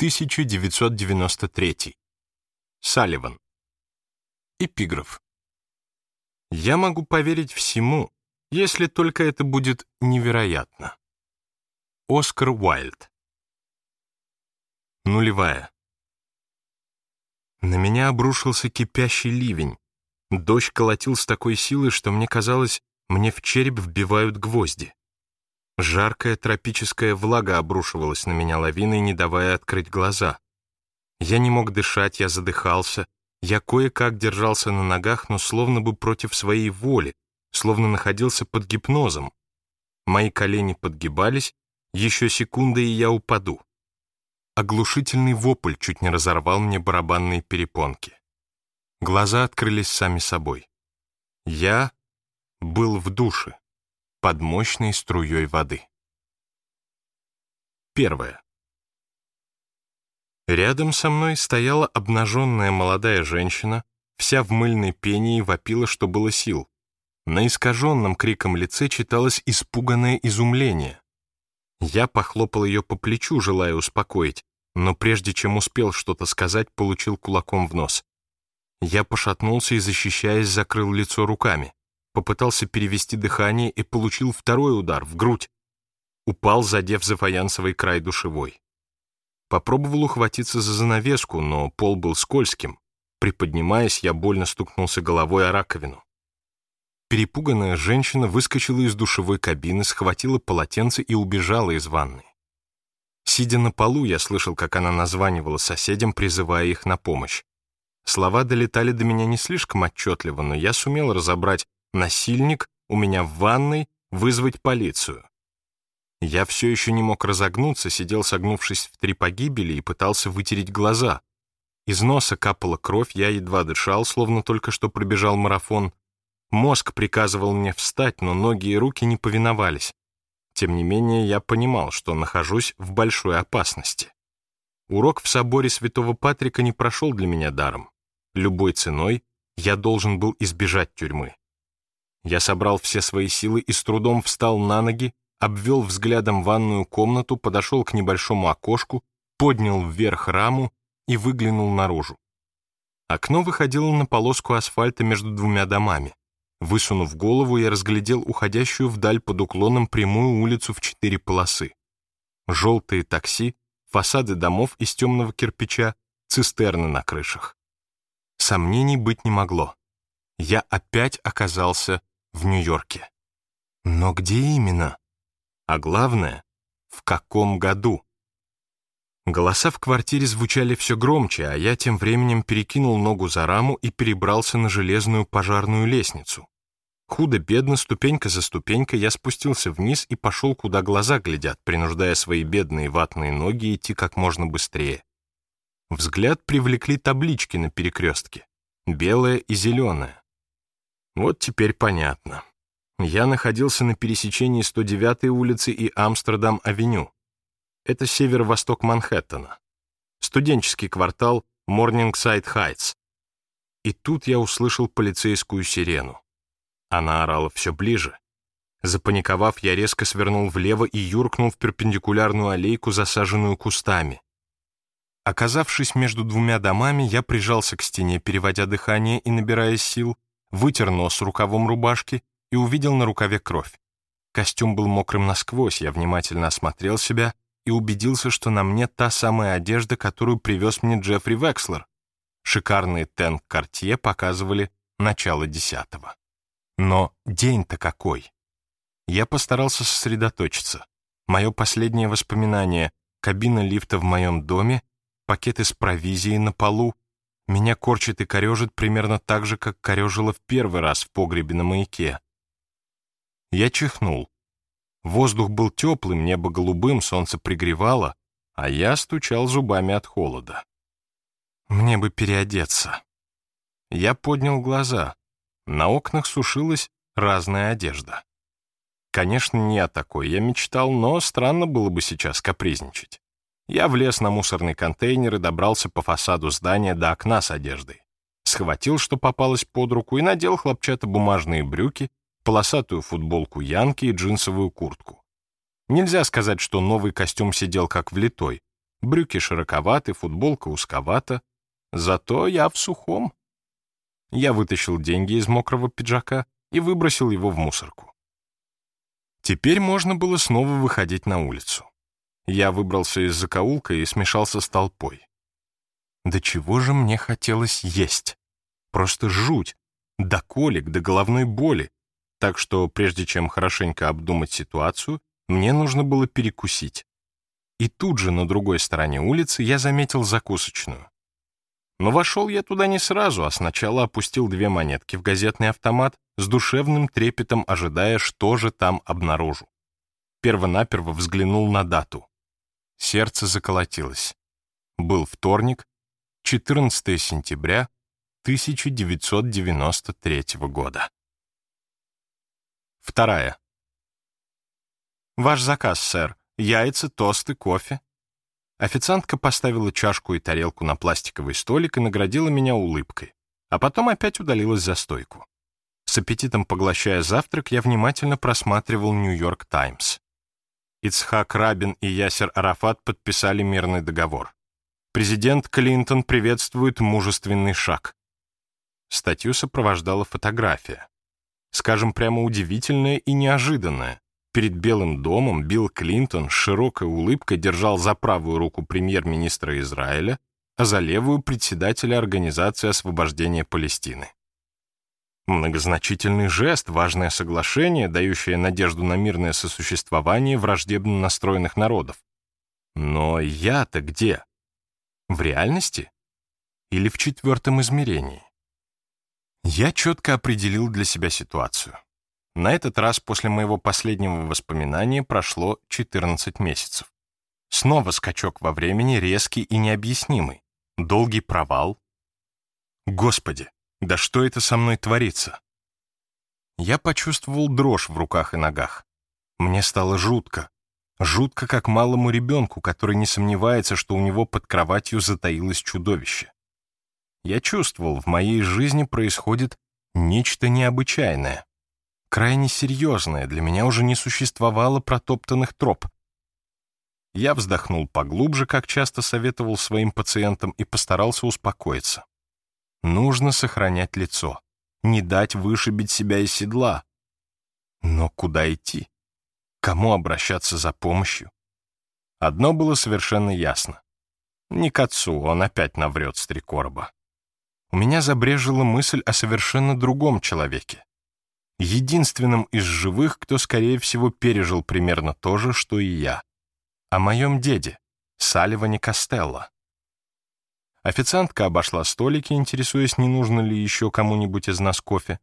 1993. Салливан. Эпиграф. Я могу поверить всему, если только это будет невероятно. Оскар Уайльд. Нулевая. На меня обрушился кипящий ливень. Дождь колотил с такой силой, что мне казалось, мне в череп вбивают гвозди. Жаркая тропическая влага обрушивалась на меня лавиной, не давая открыть глаза. Я не мог дышать, я задыхался. Я кое-как держался на ногах, но словно бы против своей воли, словно находился под гипнозом. Мои колени подгибались, еще секунда, и я упаду. Оглушительный вопль чуть не разорвал мне барабанные перепонки. Глаза открылись сами собой. Я был в душе, под мощной струей воды. Первое. Рядом со мной стояла обнаженная молодая женщина, вся в мыльной пене и вопила, что было сил. На искаженном криком лице читалось испуганное изумление. Я похлопал ее по плечу, желая успокоить, но прежде чем успел что-то сказать, получил кулаком в нос. Я пошатнулся и, защищаясь, закрыл лицо руками. Попытался перевести дыхание и получил второй удар в грудь. Упал, задев за фаянсовый край душевой. Попробовал ухватиться за занавеску, но пол был скользким. Приподнимаясь, я больно стукнулся головой о раковину. Перепуганная женщина выскочила из душевой кабины, схватила полотенце и убежала из ванной. Сидя на полу, я слышал, как она названивала соседям, призывая их на помощь. Слова долетали до меня не слишком отчетливо, но я сумел разобрать «насильник», «у меня в ванной», «вызвать полицию». Я все еще не мог разогнуться, сидел согнувшись в три погибели и пытался вытереть глаза. Из носа капала кровь, я едва дышал, словно только что пробежал марафон. Мозг приказывал мне встать, но ноги и руки не повиновались. Тем не менее, я понимал, что нахожусь в большой опасности. Урок в соборе Святого Патрика не прошел для меня даром. Любой ценой я должен был избежать тюрьмы. Я собрал все свои силы и с трудом встал на ноги, обвел взглядом ванную комнату, подошел к небольшому окошку, поднял вверх раму и выглянул наружу. Окно выходило на полоску асфальта между двумя домами. Высунув голову, я разглядел уходящую вдаль под уклоном прямую улицу в четыре полосы. Желтые такси, фасады домов из темного кирпича, цистерны на крышах. Сомнений быть не могло. Я опять оказался в Нью-Йорке. Но где именно? А главное, в каком году? Голоса в квартире звучали все громче, а я тем временем перекинул ногу за раму и перебрался на железную пожарную лестницу. Худо-бедно, ступенька за ступенькой, я спустился вниз и пошел, куда глаза глядят, принуждая свои бедные ватные ноги идти как можно быстрее. Взгляд привлекли таблички на перекрестке. Белая и зеленая. Вот теперь понятно. Я находился на пересечении 109-й улицы и Амстердам-авеню. Это северо-восток Манхэттена. Студенческий квартал Морнингсайд-Хайтс. И тут я услышал полицейскую сирену. Она орала все ближе. Запаниковав, я резко свернул влево и юркнул в перпендикулярную аллейку, засаженную кустами. Оказавшись между двумя домами, я прижался к стене, переводя дыхание и набирая сил, вытер нос рукавом рубашки и увидел на рукаве кровь. Костюм был мокрым насквозь, я внимательно осмотрел себя и убедился, что на мне та самая одежда, которую привез мне Джеффри Векслер. Шикарные тенк Кортье показывали начало десятого. Но день-то какой! Я постарался сосредоточиться. Мое последнее воспоминание — кабина лифта в моем доме пакеты с провизией на полу. Меня корчит и корежит примерно так же, как корежило в первый раз в погребе на маяке. Я чихнул. Воздух был теплым, небо голубым, солнце пригревало, а я стучал зубами от холода. Мне бы переодеться. Я поднял глаза. На окнах сушилась разная одежда. Конечно, не о такой я мечтал, но странно было бы сейчас капризничать. Я влез на мусорный контейнер и добрался по фасаду здания до окна с одеждой. Схватил, что попалось под руку, и надел хлопчатобумажные брюки, полосатую футболку Янки и джинсовую куртку. Нельзя сказать, что новый костюм сидел как влитой. Брюки широковаты, футболка узковата. Зато я в сухом. Я вытащил деньги из мокрого пиджака и выбросил его в мусорку. Теперь можно было снова выходить на улицу. Я выбрался из закоулка и смешался с толпой. До чего же мне хотелось есть? Просто жуть. До колик, до головной боли. Так что, прежде чем хорошенько обдумать ситуацию, мне нужно было перекусить. И тут же на другой стороне улицы я заметил закусочную. Но вошел я туда не сразу, а сначала опустил две монетки в газетный автомат, с душевным трепетом ожидая, что же там обнаружу. Первонаперво взглянул на дату. Сердце заколотилось. Был вторник, 14 сентября 1993 года. Вторая. «Ваш заказ, сэр. Яйца, тосты, кофе». Официантка поставила чашку и тарелку на пластиковый столик и наградила меня улыбкой, а потом опять удалилась за стойку. С аппетитом поглощая завтрак, я внимательно просматривал «Нью-Йорк Таймс». Ицхак Рабин и Ясер Арафат подписали мирный договор. Президент Клинтон приветствует мужественный шаг. Статью сопровождала фотография. Скажем прямо удивительная и неожиданная. Перед Белым домом Билл Клинтон с широкой улыбкой держал за правую руку премьер-министра Израиля, а за левую — председателя Организации освобождения Палестины. Многозначительный жест, важное соглашение, дающее надежду на мирное сосуществование враждебно настроенных народов. Но я-то где? В реальности? Или в четвертом измерении? Я четко определил для себя ситуацию. На этот раз после моего последнего воспоминания прошло 14 месяцев. Снова скачок во времени резкий и необъяснимый. Долгий провал. Господи, да что это со мной творится? Я почувствовал дрожь в руках и ногах. Мне стало жутко. Жутко, как малому ребенку, который не сомневается, что у него под кроватью затаилось чудовище. Я чувствовал, в моей жизни происходит нечто необычайное крайне серьезное, для меня уже не существовало протоптанных троп. Я вздохнул поглубже, как часто советовал своим пациентам, и постарался успокоиться. Нужно сохранять лицо, не дать вышибить себя из седла. Но куда идти? Кому обращаться за помощью? Одно было совершенно ясно. Не к отцу, он опять наврет с три короба. У меня забрежила мысль о совершенно другом человеке единственным из живых, кто, скорее всего, пережил примерно то же, что и я. О моем деде, Салливане Костелло. Официантка обошла столики, интересуясь, не нужно ли еще кому-нибудь из нас кофе.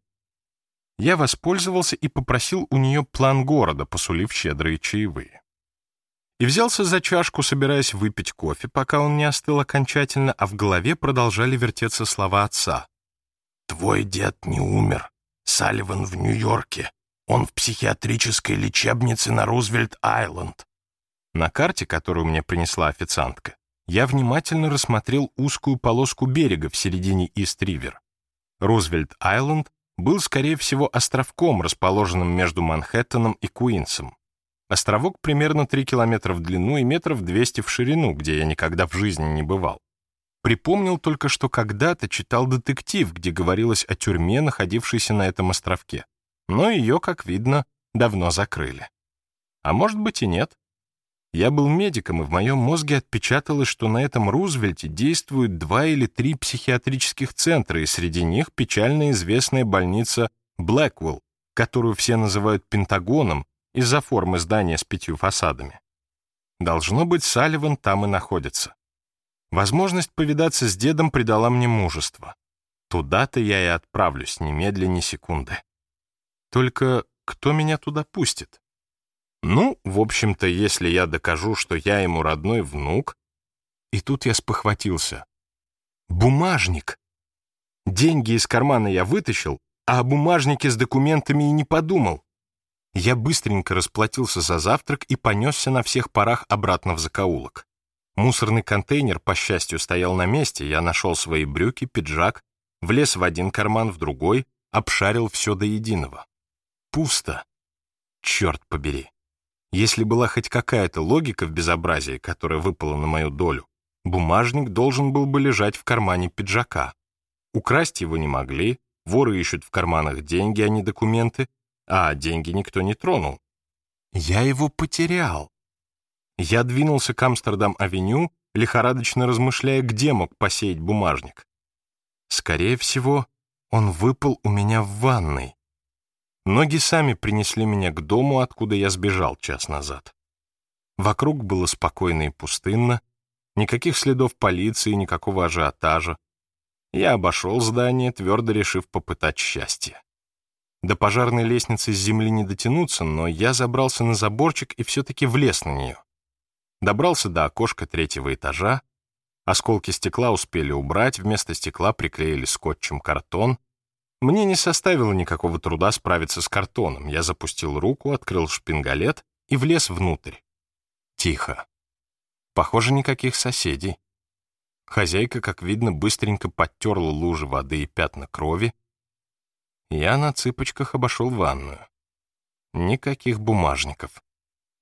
Я воспользовался и попросил у нее план города, посулив щедрые чаевые. И взялся за чашку, собираясь выпить кофе, пока он не остыл окончательно, а в голове продолжали вертеться слова отца. «Твой дед не умер. Салливан в Нью-Йорке. Он в психиатрической лечебнице на Рузвельт-Айленд. На карте, которую мне принесла официантка, я внимательно рассмотрел узкую полоску берега в середине Ист-Ривер. Рузвельт-Айленд был, скорее всего, островком, расположенным между Манхэттеном и Куинсом. Островок примерно 3 километра в длину и метров 200 в ширину, где я никогда в жизни не бывал. Припомнил только, что когда-то читал детектив, где говорилось о тюрьме, находившейся на этом островке. Но ее, как видно, давно закрыли. А может быть и нет. Я был медиком, и в моем мозге отпечаталось, что на этом Рузвельте действуют два или три психиатрических центра, и среди них печально известная больница Блэквелл, которую все называют Пентагоном из-за формы здания с пятью фасадами. Должно быть, Салливан там и находится. Возможность повидаться с дедом придала мне мужество. Туда-то я и отправлюсь, немедленно секунды. Только кто меня туда пустит? Ну, в общем-то, если я докажу, что я ему родной внук... И тут я спохватился. Бумажник! Деньги из кармана я вытащил, а о бумажнике с документами и не подумал. Я быстренько расплатился за завтрак и понесся на всех парах обратно в закоулок. Мусорный контейнер, по счастью, стоял на месте, я нашел свои брюки, пиджак, влез в один карман, в другой, обшарил все до единого. Пусто. Черт побери. Если была хоть какая-то логика в безобразии, которая выпала на мою долю, бумажник должен был бы лежать в кармане пиджака. Украсть его не могли, воры ищут в карманах деньги, а не документы, а деньги никто не тронул. Я его потерял. Я двинулся к Амстердам-авеню, лихорадочно размышляя, где мог посеять бумажник. Скорее всего, он выпал у меня в ванной. Ноги сами принесли меня к дому, откуда я сбежал час назад. Вокруг было спокойно и пустынно, никаких следов полиции, никакого ажиотажа. Я обошел здание, твердо решив попытать счастье. До пожарной лестницы с земли не дотянуться, но я забрался на заборчик и все-таки влез на нее. Добрался до окошка третьего этажа, осколки стекла успели убрать, вместо стекла приклеили скотчем картон. Мне не составило никакого труда справиться с картоном. Я запустил руку, открыл шпингалет и влез внутрь. Тихо. Похоже, никаких соседей. Хозяйка, как видно, быстренько подтерла лужи воды и пятна крови, я на цыпочках обошел ванную. Никаких бумажников.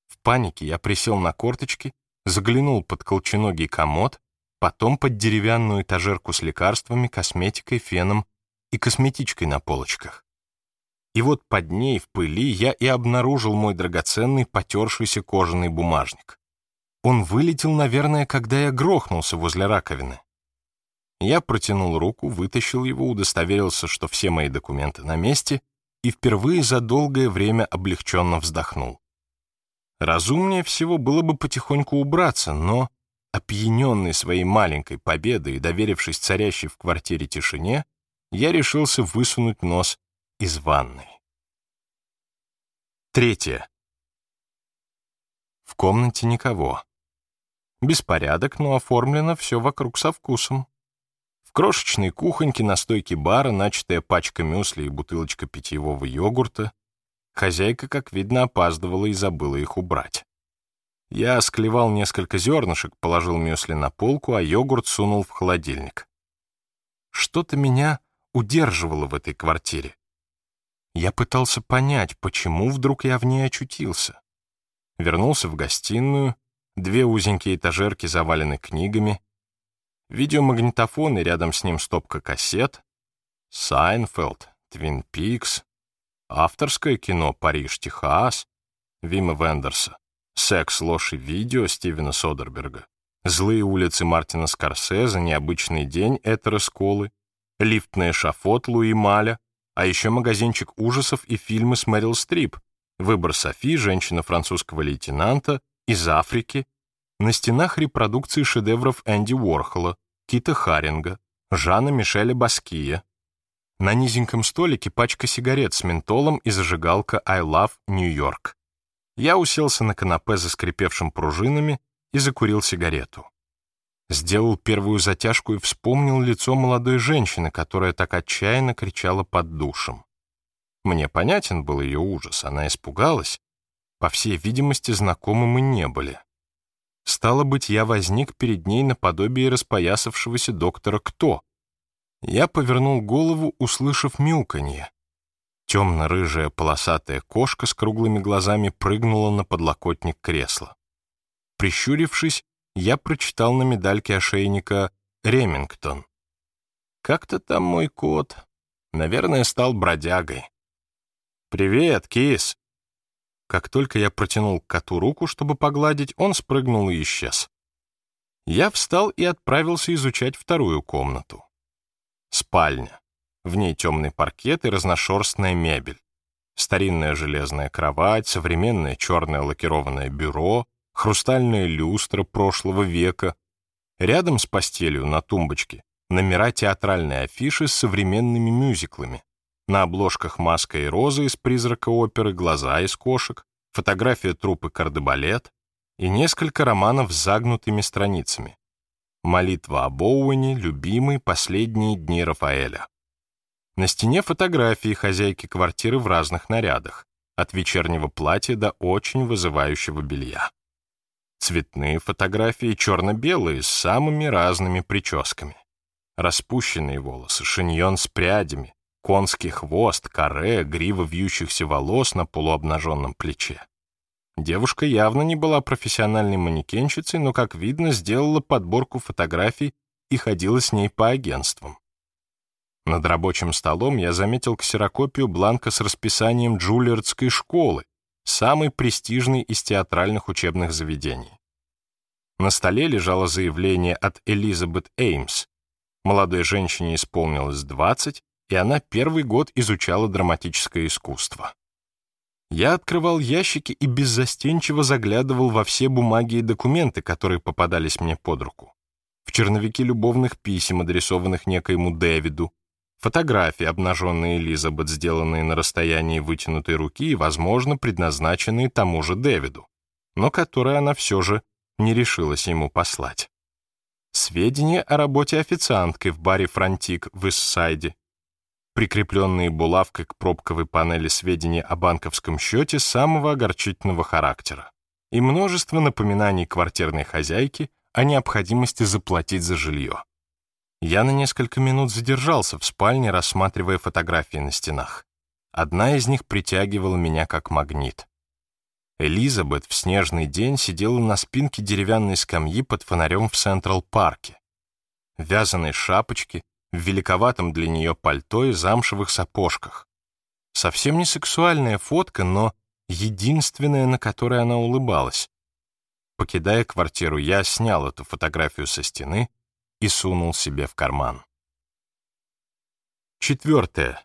В панике я присел на корточки, заглянул под колченогий комод, потом под деревянную этажерку с лекарствами, косметикой, феном и косметичкой на полочках. И вот под ней, в пыли, я и обнаружил мой драгоценный потершийся кожаный бумажник. Он вылетел, наверное, когда я грохнулся возле раковины. Я протянул руку, вытащил его, удостоверился, что все мои документы на месте, и впервые за долгое время облегченно вздохнул. Разумнее всего было бы потихоньку убраться, но, опьяненный своей маленькой победой и доверившись царящей в квартире тишине, я решился высунуть нос из ванной. Третье. В комнате никого. Беспорядок, но оформлено все вокруг со вкусом крошечной кухоньке на стойке бара начатая пачка мюсли и бутылочка питьевого йогурта. Хозяйка, как видно, опаздывала и забыла их убрать. Я склевал несколько зернышек, положил мюсли на полку, а йогурт сунул в холодильник. Что-то меня удерживало в этой квартире. Я пытался понять, почему вдруг я в ней очутился. Вернулся в гостиную, две узенькие этажерки завалены книгами, видеомагнитофон и рядом с ним стопка кассет, Сайнфелд, Твин Пикс, авторское кино «Париж, Техас», Вима Вендерса, «Секс, ложь и видео» Стивена Содерберга, «Злые улицы» Мартина Скорсезе, «Необычный день» Этторе Сколы, «Лифтный эшафот» Луи Маля, а еще магазинчик ужасов и фильмы с Мэрил Стрип, «Выбор Софи», «Женщина французского лейтенанта», «Из Африки», на стенах репродукции шедевров Энди Уорхола, Кита Харинга, Жана Мишеля Баския. На низеньком столике пачка сигарет с ментолом и зажигалка I Love New York. Я уселся на канапе за скрипевшим пружинами и закурил сигарету. Сделал первую затяжку и вспомнил лицо молодой женщины, которая так отчаянно кричала под душем. Мне понятен был ее ужас, она испугалась. По всей видимости, знакомы мы не были. Стало быть, я возник перед ней наподобие распоясавшегося доктора Кто. Я повернул голову, услышав мяуканье. Темно-рыжая полосатая кошка с круглыми глазами прыгнула на подлокотник кресла. Прищурившись, я прочитал на медальке ошейника «Ремингтон». Как-то там мой кот. Наверное, стал бродягой. «Привет, кис!» Как только я протянул коту руку, чтобы погладить, он спрыгнул и исчез. Я встал и отправился изучать вторую комнату. Спальня. В ней темный паркет и разношерстная мебель. Старинная железная кровать, современное черное лакированное бюро, хрустальная люстра прошлого века. Рядом с постелью на тумбочке номера театральной афиши с современными мюзиклами. На обложках маска и роза из призрака оперы, глаза из кошек, фотография трупы кардебалет и несколько романов с загнутыми страницами. Молитва об Оуэне, любимый, последние дни Рафаэля. На стене фотографии хозяйки квартиры в разных нарядах, от вечернего платья до очень вызывающего белья. Цветные фотографии черно-белые с самыми разными прическами. Распущенные волосы, шиньон с прядями, конский хвост, каре, грива вьющихся волос на полуобнаженном плече. Девушка явно не была профессиональной манекенщицей, но, как видно, сделала подборку фотографий и ходила с ней по агентствам. Над рабочим столом я заметил ксерокопию бланка с расписанием Джулиардской школы, самой престижной из театральных учебных заведений. На столе лежало заявление от Элизабет Эймс. Молодой женщине исполнилось 20, и она первый год изучала драматическое искусство. Я открывал ящики и беззастенчиво заглядывал во все бумаги и документы, которые попадались мне под руку. В черновики любовных писем, адресованных некоему Дэвиду, фотографии, обнаженные Элизабет, сделанные на расстоянии вытянутой руки и, возможно, предназначенные тому же Дэвиду, но которые она все же не решилась ему послать. Сведения о работе официанткой в баре «Фронтик» в Иссайде, прикрепленные булавкой к пробковой панели сведения о банковском счете самого огорчительного характера и множество напоминаний квартирной хозяйки о необходимости заплатить за жилье. Я на несколько минут задержался в спальне, рассматривая фотографии на стенах. Одна из них притягивала меня как магнит. Элизабет в снежный день сидела на спинке деревянной скамьи под фонарем в Централ-парке. В вязаной шапочке, в великоватом для нее пальто и замшевых сапожках. Совсем не сексуальная фотка, но единственная, на которой она улыбалась. Покидая квартиру, я снял эту фотографию со стены и сунул себе в карман. Четвертое.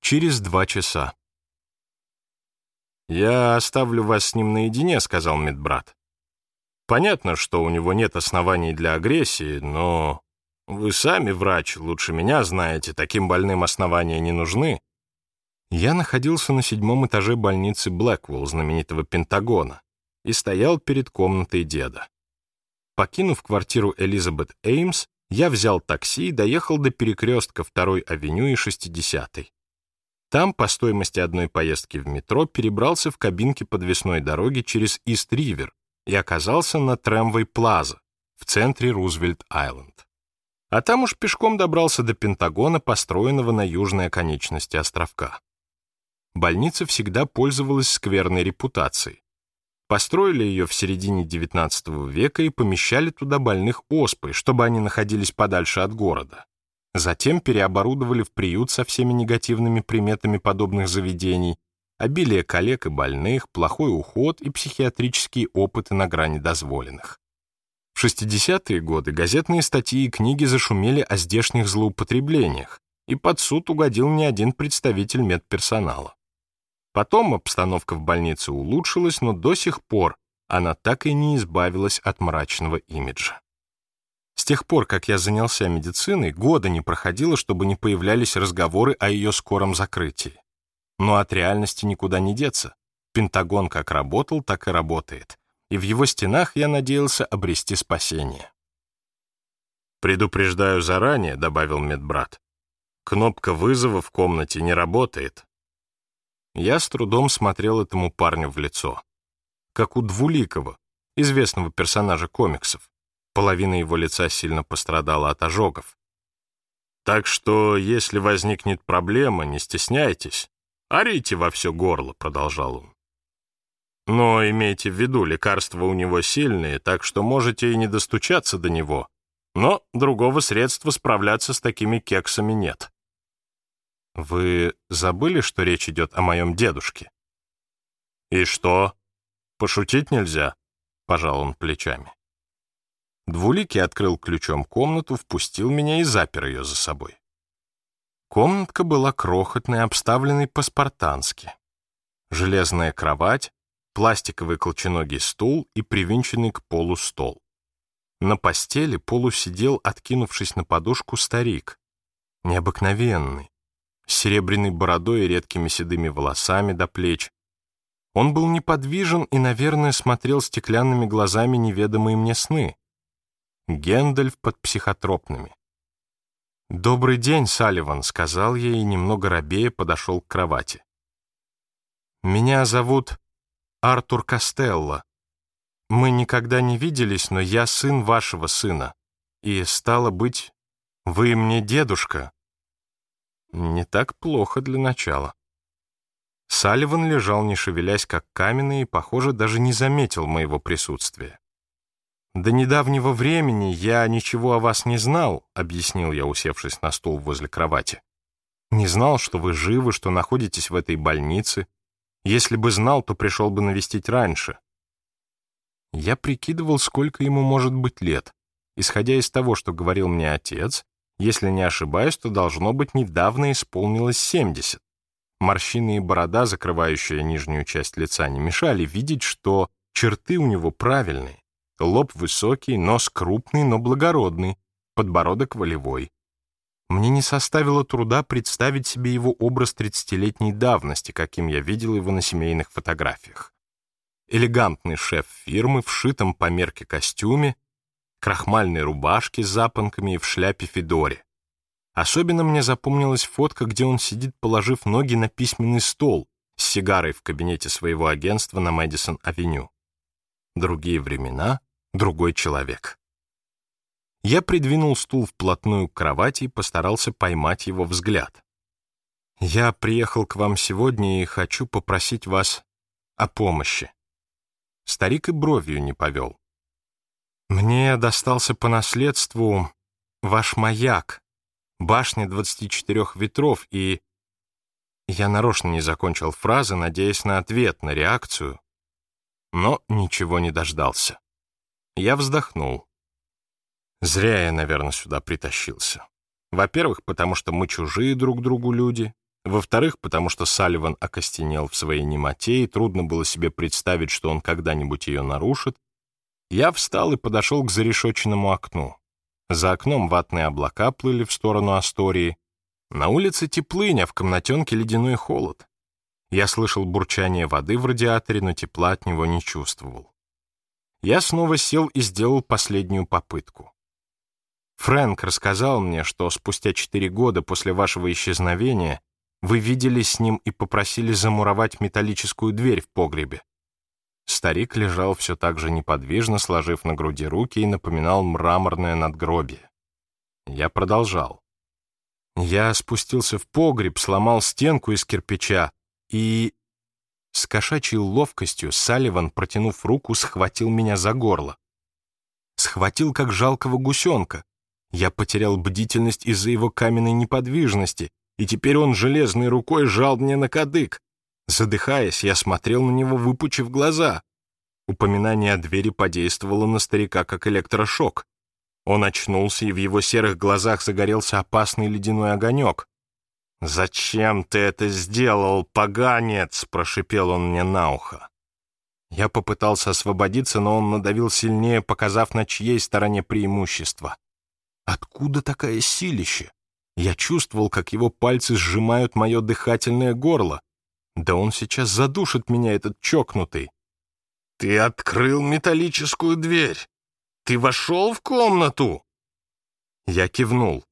Через два часа. «Я оставлю вас с ним наедине», — сказал медбрат. «Понятно, что у него нет оснований для агрессии, но вы сами врач, лучше меня знаете, таким больным основания не нужны». Я находился на седьмом этаже больницы Блэквелл, знаменитого Пентагона, и стоял перед комнатой деда. Покинув квартиру Элизабет Эймс, я взял такси и доехал до перекрестка 2-й авеню и 60-й. Там, по стоимости одной поездки в метро, перебрался в кабинке подвесной дороги через Ист-Ривер и оказался на Трэмвей Плаза в центре Рузвельт-Айленд. А там уж пешком добрался до Пентагона, построенного на южной оконечности островка. Больница всегда пользовалась скверной репутацией. Построили ее в середине XIX века и помещали туда больных оспой, чтобы они находились подальше от города. Затем переоборудовали в приют со всеми негативными приметами подобных заведений, обилие коллег и больных, плохой уход и психиатрические опыты на грани дозволенных. В 60-е годы газетные статьи и книги зашумели о здешних злоупотреблениях, и под суд угодил не один представитель медперсонала. Потом обстановка в больнице улучшилась, но до сих пор она так и не избавилась от мрачного имиджа. С тех пор, как я занялся медициной, года не проходило, чтобы не появлялись разговоры о ее скором закрытии. Но от реальности никуда не деться. Пентагон как работал, так и работает. И в его стенах я надеялся обрести спасение. «Предупреждаю заранее», — добавил медбрат. «Кнопка вызова в комнате не работает». Я с трудом смотрел этому парню в лицо. Как у Двуликова, известного персонажа комиксов. Половина его лица сильно пострадала от ожогов. Так что, если возникнет проблема, не стесняйтесь. Орите во все горло, продолжал он. Но имейте в виду, лекарства у него сильные, так что можете и не достучаться до него. Но другого средства справляться с такими кексами нет. Вы забыли, что речь идет о моем дедушке? И что? Пошутить нельзя? Пожал он плечами. Двуликий открыл ключом комнату, впустил меня и запер ее за собой. Комнатка была крохотной, обставленной по-спартански. Железная кровать, пластиковый колченогий стул и привинченный к полу стол. На постели полу сидел, откинувшись на подушку, старик. Необыкновенный, с серебряной бородой и редкими седыми волосами до плеч. Он был неподвижен и, наверное, смотрел стеклянными глазами неведомые мне сны. Гендальф под психотропными. «Добрый день, Салливан», — сказал я и, немного робея, подошел к кровати. «Меня зовут Артур Костелло. Мы никогда не виделись, но я сын вашего сына. И, стало быть, вы мне дедушка». Не так плохо для начала. Салливан лежал, не шевелясь, как каменный, и, похоже, даже не заметил моего присутствия. «До недавнего времени я ничего о вас не знал», — объяснил я, усевшись на стул возле кровати. «Не знал, что вы живы, что находитесь в этой больнице. Если бы знал, то пришел бы навестить раньше». Я прикидывал, сколько ему может быть лет. Исходя из того, что говорил мне отец, если не ошибаюсь, то должно быть недавно исполнилось 70. Морщины и борода, закрывающая нижнюю часть лица, не мешали видеть, что черты у него правильные. Лоб высокий, нос крупный, но благородный, подбородок волевой. Мне не составило труда представить себе его образ 30-летней давности, каким я видел его на семейных фотографиях. Элегантный шеф фирмы в шитом по мерке костюме, крахмальной рубашке с запонками и в шляпе Федоре. Особенно мне запомнилась фотка, где он сидит, положив ноги на письменный стол с сигарой в кабинете своего агентства на Мэдисон-авеню. Другие времена, другой человек. Я придвинул стул вплотную к кровати и постарался поймать его взгляд. «Я приехал к вам сегодня и хочу попросить вас о помощи». Старик и бровью не повел. «Мне достался по наследству ваш маяк, башня 24 ветров, и...» Я нарочно не закончил фразы, надеясь на ответ, на реакцию, но ничего не дождался. Я вздохнул. Зря я, наверное, сюда притащился. Во-первых, потому что мы чужие друг другу люди. Во-вторых, потому что Салливан окостенел в своей немоте, и трудно было себе представить, что он когда-нибудь ее нарушит. Я встал и подошел к зарешоченному окну. За окном ватные облака плыли в сторону Астории. На улице теплынь, а в комнатенке ледяной холод. Я слышал бурчание воды в радиаторе, но тепла от него не чувствовал. Я снова сел и сделал последнюю попытку. Фрэнк рассказал мне, что спустя четыре года после вашего исчезновения вы виделись с ним и попросили замуровать металлическую дверь в погребе. Старик лежал все так же неподвижно, сложив на груди руки и напоминал мраморное надгробие. Я продолжал. Я спустился в погреб, сломал стенку из кирпича и с кошачьей ловкостью Салливан, протянув руку, схватил меня за горло. Схватил, как жалкого гусенка. Я потерял бдительность из-за его каменной неподвижности, и теперь он железной рукой жал мне на кадык. Задыхаясь, я смотрел на него, выпучив глаза. Упоминание о двери подействовало на старика, как электрошок. Он очнулся, и в его серых глазах загорелся опасный ледяной огонек. «Зачем ты это сделал, поганец?» — прошипел он мне на ухо. Я попытался освободиться, но он надавил сильнее, показав, на чьей стороне преимущество. Откуда такая силище? Я чувствовал, как его пальцы сжимают мое дыхательное горло. Да он сейчас задушит меня, этот чокнутый. «Ты открыл металлическую дверь! Ты вошел в комнату!» Я кивнул.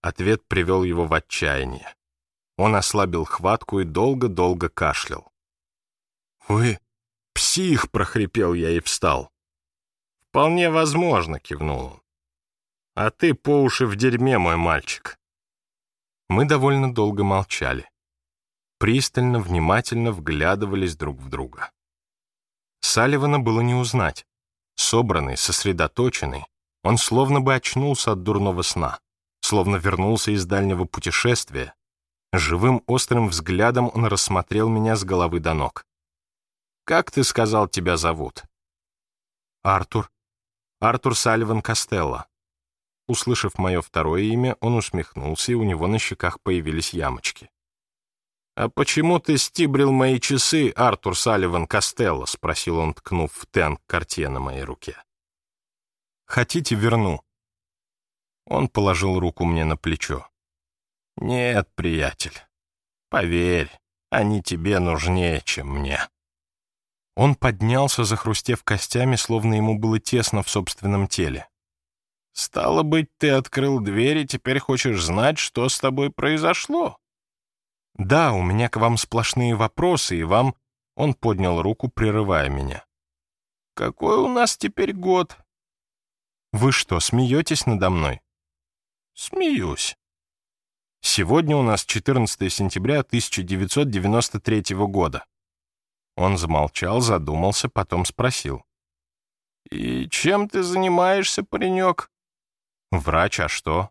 Ответ привел его в отчаяние. Он ослабил хватку и долго-долго кашлял. «Вы псих!» — прохрипел я и встал. «Вполне возможно», — кивнул он. «А ты по уши в дерьме, мой мальчик». Мы довольно долго молчали. Пристально, внимательно вглядывались друг в друга. Салливана было не узнать. Собранный, сосредоточенный, он словно бы очнулся от дурного сна, словно вернулся из дальнего путешествия, Живым острым взглядом он рассмотрел меня с головы до ног. «Как ты сказал, тебя зовут?» «Артур. Артур Салливан Костелло». Услышав мое второе имя, он усмехнулся, и у него на щеках появились ямочки. «А почему ты стибрил мои часы, Артур Салливан Костелло?» — спросил он, ткнув в тенк картье на моей руке. «Хотите, верну?» Он положил руку мне на плечо. Нет, приятель, поверь, они тебе нужнее, чем мне. Он поднялся, захрустев костями, словно ему было тесно в собственном теле. «Стало быть, ты открыл дверь и теперь хочешь знать, что с тобой произошло?» «Да, у меня к вам сплошные вопросы, и вам...» Он поднял руку, прерывая меня. «Какой у нас теперь год?» «Вы что, смеетесь надо мной?» «Смеюсь. Сегодня у нас 14 сентября 1993 года». Он замолчал, задумался, потом спросил. «И чем ты занимаешься, паренек?» «Врач, а что?»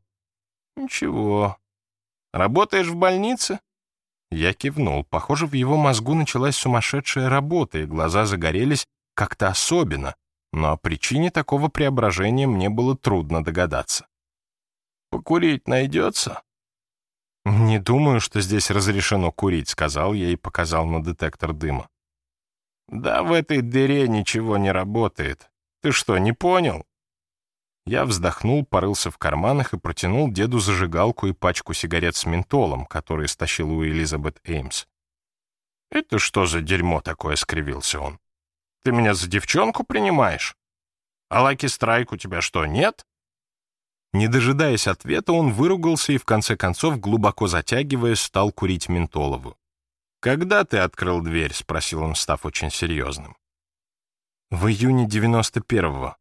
«Ничего. Работаешь в больнице?» Я кивнул. Похоже, в его мозгу началась сумасшедшая работа, и глаза загорелись как-то особенно, но о причине такого преображения мне было трудно догадаться. «Покурить найдется?» «Не думаю, что здесь разрешено курить», — сказал я и показал на детектор дыма. «Да в этой дыре ничего не работает. Ты что, не понял?» Я вздохнул, порылся в карманах и протянул деду зажигалку и пачку сигарет с ментолом, которые стащил у Элизабет Эймс. «Это что за дерьмо такое?» — скривился он. «Ты меня за девчонку принимаешь? А Лаки Страйк у тебя что, нет?» Не дожидаясь ответа, он выругался и, в конце концов, глубоко затягиваясь, стал курить ментолову. «Когда ты открыл дверь?» — спросил он, став очень серьезным. «В июне девяносто первого»,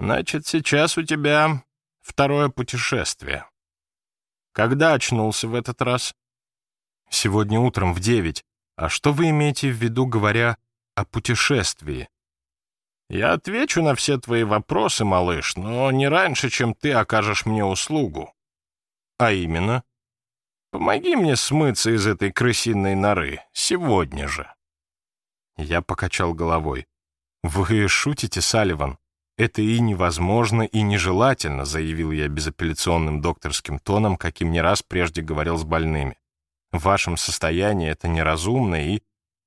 Значит, сейчас у тебя второе путешествие. Когда очнулся в этот раз? Сегодня утром в девять. А что вы имеете в виду, говоря о путешествии? Я отвечу на все твои вопросы, малыш, но не раньше, чем ты окажешь мне услугу. А именно? Помоги мне смыться из этой крысиной норы сегодня же. Я покачал головой. Вы шутите, Салливан? «Это и невозможно, и нежелательно», заявил я безапелляционным докторским тоном, каким не раз прежде говорил с больными. «В вашем состоянии это неразумно, и...»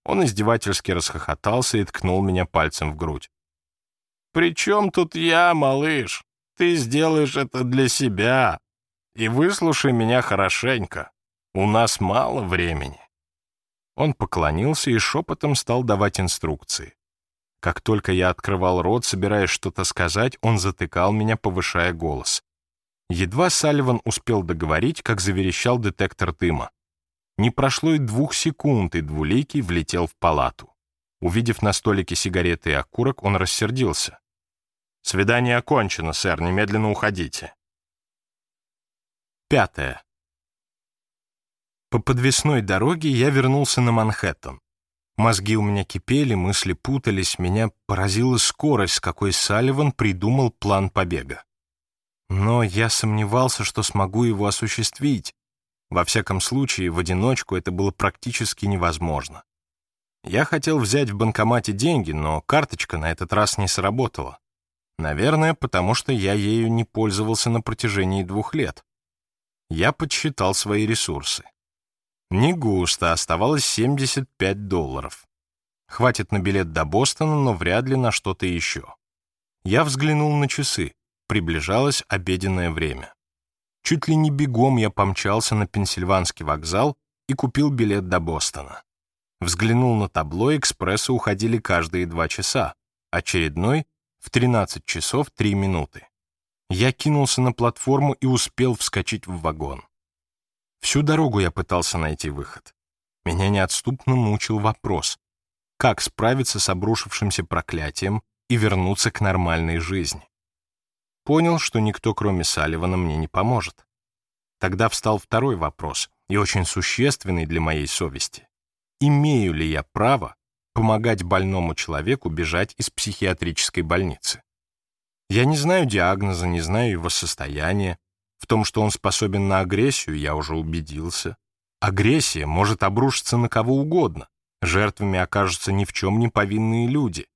Он издевательски расхохотался и ткнул меня пальцем в грудь. «При чем тут я, малыш? Ты сделаешь это для себя. И выслушай меня хорошенько. У нас мало времени». Он поклонился и шепотом стал давать инструкции. Как только я открывал рот, собираясь что-то сказать, он затыкал меня, повышая голос. Едва Салливан успел договорить, как заверещал детектор дыма. Не прошло и двух секунд, и двуликий влетел в палату. Увидев на столике сигареты и окурок, он рассердился. «Свидание окончено, сэр, немедленно уходите». Пятое. По подвесной дороге я вернулся на Манхэттен. Мозги у меня кипели, мысли путались, меня поразила скорость, с какой Салливан придумал план побега. Но я сомневался, что смогу его осуществить. Во всяком случае, в одиночку это было практически невозможно. Я хотел взять в банкомате деньги, но карточка на этот раз не сработала. Наверное, потому что я ею не пользовался на протяжении двух лет. Я подсчитал свои ресурсы. Не густо, оставалось 75 долларов. Хватит на билет до Бостона, но вряд ли на что-то еще. Я взглянул на часы. Приближалось обеденное время. Чуть ли не бегом я помчался на Пенсильванский вокзал и купил билет до Бостона. Взглянул на табло, экспрессы уходили каждые два часа, очередной — в 13 часов 3 минуты. Я кинулся на платформу и успел вскочить в вагон. Всю дорогу я пытался найти выход. Меня неотступно мучил вопрос, как справиться с обрушившимся проклятием и вернуться к нормальной жизни. Понял, что никто, кроме Салливана, мне не поможет. Тогда встал второй вопрос, и очень существенный для моей совести. Имею ли я право помогать больному человеку бежать из психиатрической больницы? Я не знаю диагноза, не знаю его состояния, в том, что он способен на агрессию, я уже убедился. Агрессия может обрушиться на кого угодно. Жертвами окажутся ни в чем не повинные люди.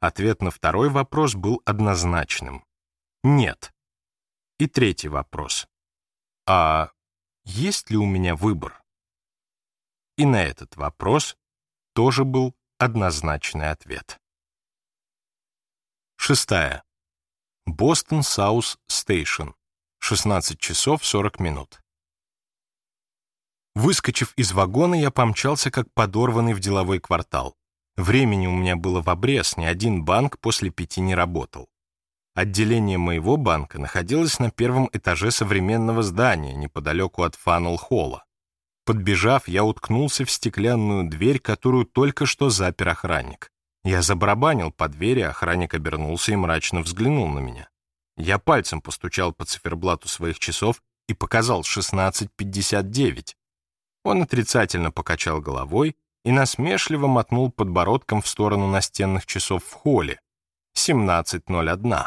Ответ на второй вопрос был однозначным. Нет. И третий вопрос. А есть ли у меня выбор? И на этот вопрос тоже был однозначный ответ. Шестая. Бостон Саус Стейшн. 16 часов 40 минут. Выскочив из вагона, я помчался как подорванный в деловой квартал. Времени у меня было в обрез, ни один банк после пяти не работал. Отделение моего банка находилось на первом этаже современного здания, неподалеку от Фаннел-холла. Подбежав, я уткнулся в стеклянную дверь, которую только что запер охранник. Я забарабанил по двери, охранник обернулся и мрачно взглянул на меня. Я пальцем постучал по циферблату своих часов и показал 16.59. Он отрицательно покачал головой и насмешливо мотнул подбородком в сторону настенных часов в холле. 17.01.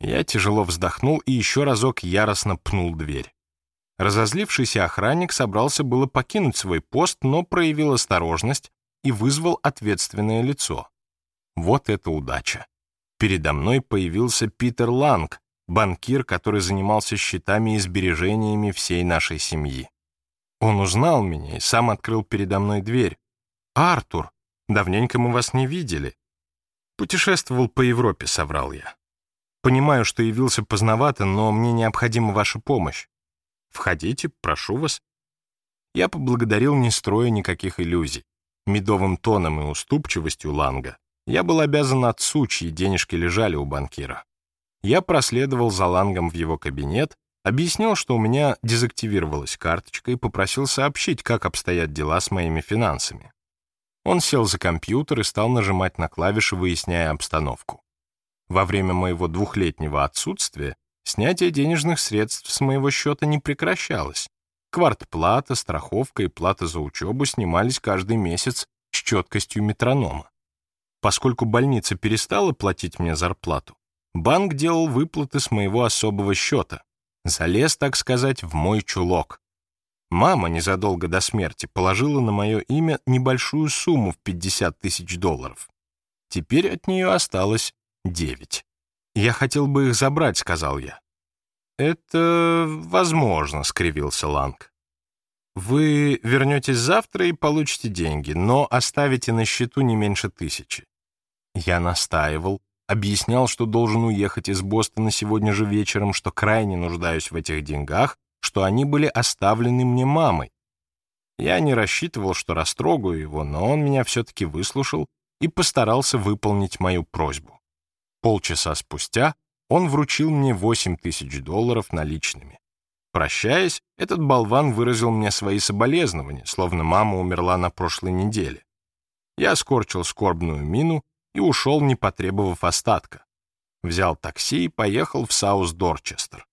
Я тяжело вздохнул и еще разок яростно пнул дверь. Разозлившийся охранник собрался было покинуть свой пост, но проявил осторожность и вызвал ответственное лицо. Вот это удача. Передо мной появился Питер Ланг, банкир, который занимался счетами и сбережениями всей нашей семьи. Он узнал меня и сам открыл передо мной дверь. «Артур, давненько мы вас не видели». «Путешествовал по Европе», — соврал я. «Понимаю, что явился поздновато, но мне необходима ваша помощь. Входите, прошу вас». Я поблагодарил, не строя никаких иллюзий. Медовым тоном и уступчивостью Ланга я был обязан отцу, чьи денежки лежали у банкира. Я проследовал за Лангом в его кабинет, объяснил, что у меня дезактивировалась карточка и попросил сообщить, как обстоят дела с моими финансами. Он сел за компьютер и стал нажимать на клавиши, выясняя обстановку. Во время моего двухлетнего отсутствия снятие денежных средств с моего счета не прекращалось. Квартплата, страховка и плата за учебу снимались каждый месяц с четкостью метронома. Поскольку больница перестала платить мне зарплату, банк делал выплаты с моего особого счета. Залез, так сказать, в мой чулок. Мама незадолго до смерти положила на мое имя небольшую сумму в 50 тысяч долларов. Теперь от нее осталось 9. «Я хотел бы их забрать», — сказал я. «Это возможно», — скривился Ланг. «Вы вернетесь завтра и получите деньги, но оставите на счету не меньше тысячи. Я настаивал, объяснял, что должен уехать из Бостона сегодня же вечером, что крайне нуждаюсь в этих деньгах, что они были оставлены мне мамой. Я не рассчитывал, что растрогаю его, но он меня все-таки выслушал и постарался выполнить мою просьбу. Полчаса спустя он вручил мне 8 тысяч долларов наличными. Прощаясь, этот болван выразил мне свои соболезнования, словно мама умерла на прошлой неделе. Я скорчил скорбную мину и ушел, не потребовав остатка. Взял такси и поехал в Саус-Дорчестер.